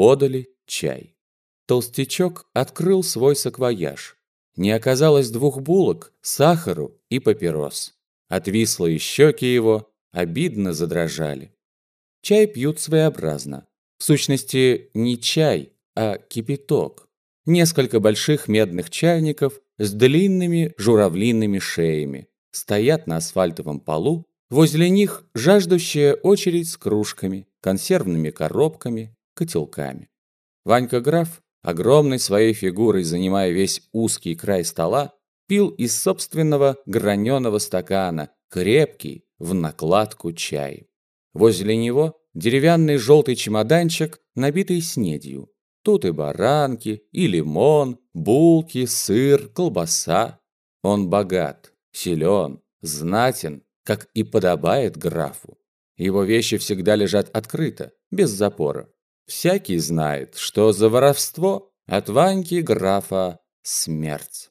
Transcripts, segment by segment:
Подали чай. Толстячок открыл свой саквояж. Не оказалось двух булок, сахару и папирос. Отвислые щеки его обидно задрожали. Чай пьют своеобразно. В сущности, не чай, а кипяток. Несколько больших медных чайников с длинными журавлиными шеями стоят на асфальтовом полу, возле них жаждущая очередь с кружками, консервными коробками, котелками. Ванька Граф, огромной своей фигурой занимая весь узкий край стола, пил из собственного граненого стакана, крепкий, в накладку чай. Возле него деревянный желтый чемоданчик, набитый снедью. Тут и баранки, и лимон, булки, сыр, колбаса. Он богат, силен, знатен, как и подобает графу. Его вещи всегда лежат открыто, без запора. Всякий знает, что за воровство от Ваньки графа смерть.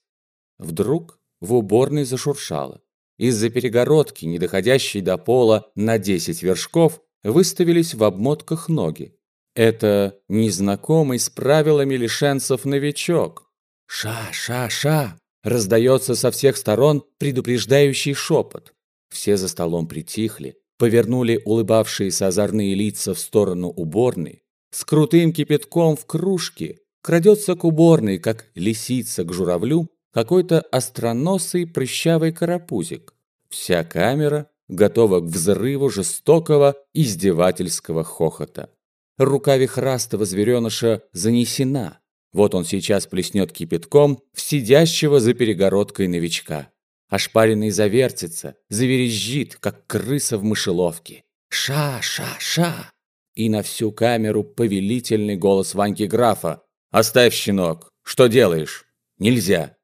Вдруг в уборной зашуршало. Из-за перегородки, не доходящей до пола на 10 вершков, выставились в обмотках ноги. Это незнакомый с правилами лишенцев новичок. «Ша, ша, ша!» Раздается со всех сторон предупреждающий шепот. Все за столом притихли, повернули улыбавшиеся озорные лица в сторону уборной. С крутым кипятком в кружке крадется к уборной, как лисица к журавлю, какой-то остроносый прыщавый карапузик. Вся камера готова к взрыву жестокого издевательского хохота. Рука вихрастого звереныша занесена. Вот он сейчас плеснет кипятком в сидящего за перегородкой новичка. Ошпаренный завертится, заверещит, как крыса в мышеловке. «Ша, ша, ша!» И на всю камеру повелительный голос Ваньки графа. «Оставь, щенок! Что делаешь? Нельзя!»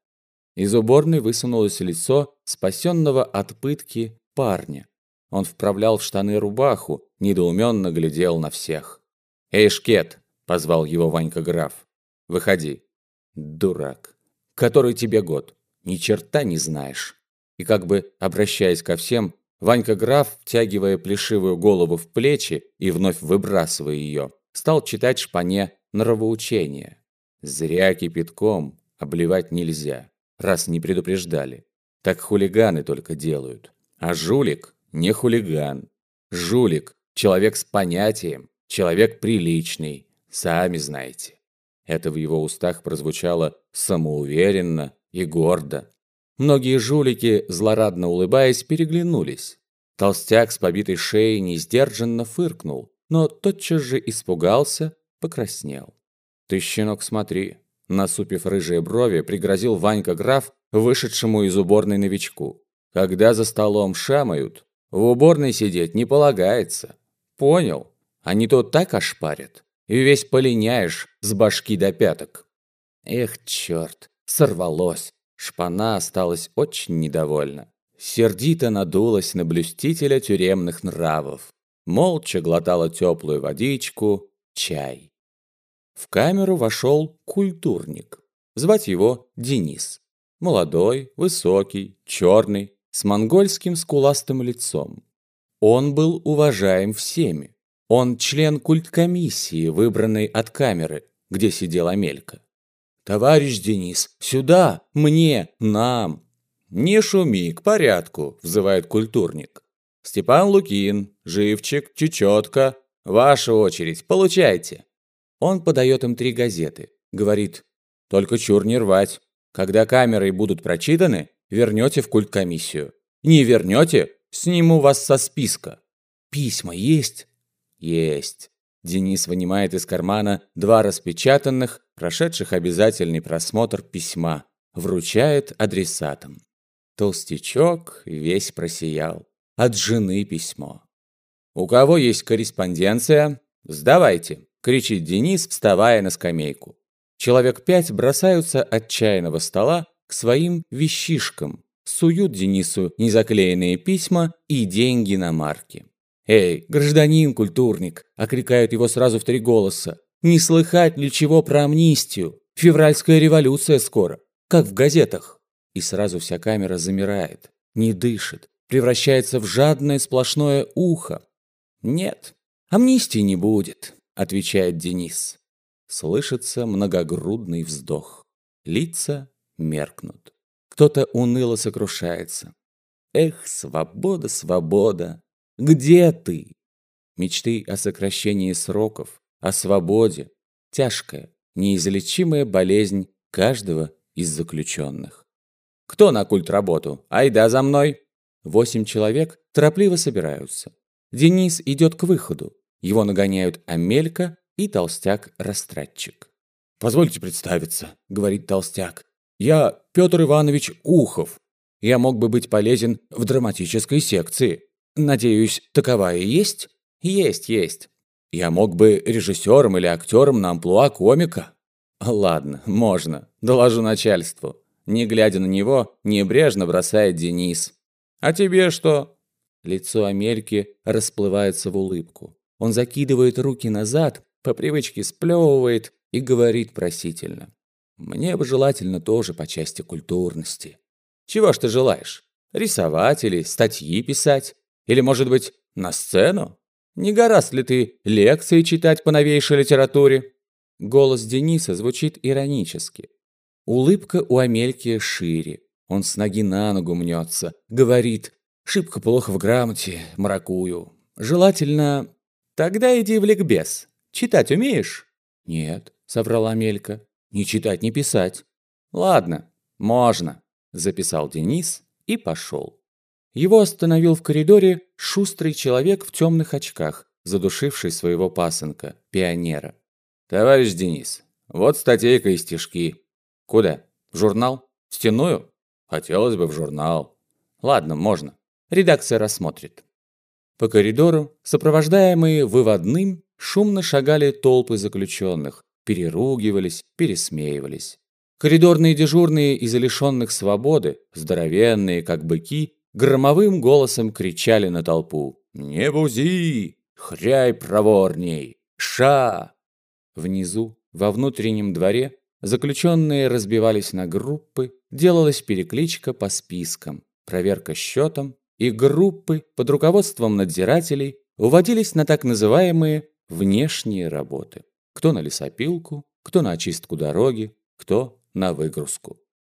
Из уборной высунулось лицо спасенного от пытки парня. Он вправлял в штаны рубаху, недоуменно глядел на всех. «Эй, Шкет!» – позвал его Ванька граф. «Выходи». «Дурак. Который тебе год? Ни черта не знаешь». И как бы обращаясь ко всем, Ванька граф, втягивая плешивую голову в плечи и вновь выбрасывая ее, стал читать шпане нравоучения. «Зря кипятком обливать нельзя, раз не предупреждали. Так хулиганы только делают. А жулик не хулиган. Жулик – человек с понятием, человек приличный, сами знаете. Это в его устах прозвучало самоуверенно и гордо. Многие жулики, злорадно улыбаясь, переглянулись. Толстяк с побитой шеей несдержанно фыркнул, но тотчас же испугался, покраснел. «Ты, щенок, смотри!» Насупив рыжие брови, пригрозил Ванька граф, вышедшему из уборной новичку. «Когда за столом шамают, в уборной сидеть не полагается. Понял? Они то так ошпарят, и весь полиняешь с башки до пяток». Эх, черт, сорвалось. Шпана осталась очень недовольна. Сердито надулась на блюстителя тюремных нравов. Молча глотала теплую водичку, чай. В камеру вошел культурник. Звать его Денис. Молодой, высокий, черный, с монгольским скуластым лицом. Он был уважаем всеми. Он член культкомиссии, выбранной от камеры, где сидел Амелька. «Товарищ Денис, сюда! Мне! Нам!» «Не шуми, к порядку!» – взывает культурник. «Степан Лукин, Живчик, Чечетка, ваша очередь, получайте!» Он подает им три газеты. Говорит, «Только чур не рвать. Когда камеры будут прочитаны, вернете в культкомиссию. Не вернете, сниму вас со списка». «Письма есть?» «Есть». Денис вынимает из кармана два распечатанных, прошедших обязательный просмотр письма, вручает адресатам. Толстячок весь просиял. От жены письмо. «У кого есть корреспонденция? Сдавайте!» – кричит Денис, вставая на скамейку. Человек пять бросаются от чайного стола к своим вещишкам, суют Денису незаклеенные письма и деньги на марки. «Эй, гражданин культурник!» – окликают его сразу в три голоса. «Не слыхать ли чего про амнистию? Февральская революция скоро, как в газетах!» И сразу вся камера замирает, не дышит, превращается в жадное сплошное ухо. «Нет, амнистии не будет», – отвечает Денис. Слышится многогрудный вздох. Лица меркнут. Кто-то уныло сокрушается. Эх, свобода, свобода, где ты? Мечты о сокращении сроков, о свободе. Тяжкая, неизлечимая болезнь каждого из заключенных. «Кто на культ работу? Айда за мной!» Восемь человек торопливо собираются. Денис идет к выходу. Его нагоняют Амелька и толстяк-растратчик. «Позвольте представиться», — говорит толстяк. «Я Петр Иванович Ухов. Я мог бы быть полезен в драматической секции. Надеюсь, таковая есть?» «Есть, есть. Я мог бы режиссером или актером на амплуа комика». «Ладно, можно. Доложу начальству». Не глядя на него, небрежно бросает Денис. «А тебе что?» Лицо Амельки расплывается в улыбку. Он закидывает руки назад, по привычке сплевывает и говорит просительно. «Мне бы желательно тоже по части культурности». «Чего ж ты желаешь? Рисовать или статьи писать? Или, может быть, на сцену? Не гораст ли ты лекции читать по новейшей литературе?» Голос Дениса звучит иронически. Улыбка у Амельки шире. Он с ноги на ногу мнется. Говорит, шибко плохо в грамоте, маракую. Желательно... Тогда иди в ликбез. Читать умеешь? Нет, соврала Амелька. Ни читать, ни писать. Ладно, можно, записал Денис и пошел. Его остановил в коридоре шустрый человек в темных очках, задушивший своего пасынка, пионера. «Товарищ Денис, вот статейка и стишки. Куда? В журнал? В стеную? Хотелось бы в журнал. Ладно, можно. Редакция рассмотрит. По коридору, сопровождаемые выводным, шумно шагали толпы заключенных, переругивались, пересмеивались. Коридорные дежурные из лишенных свободы, здоровенные, как быки, громовым голосом кричали на толпу «Не бузи! Хряй проворней! Ша!» Внизу, во внутреннем дворе, Заключенные разбивались на группы, делалась перекличка по спискам, проверка счетом, и группы под руководством надзирателей уводились на так называемые внешние работы. Кто на лесопилку, кто на очистку дороги, кто на выгрузку.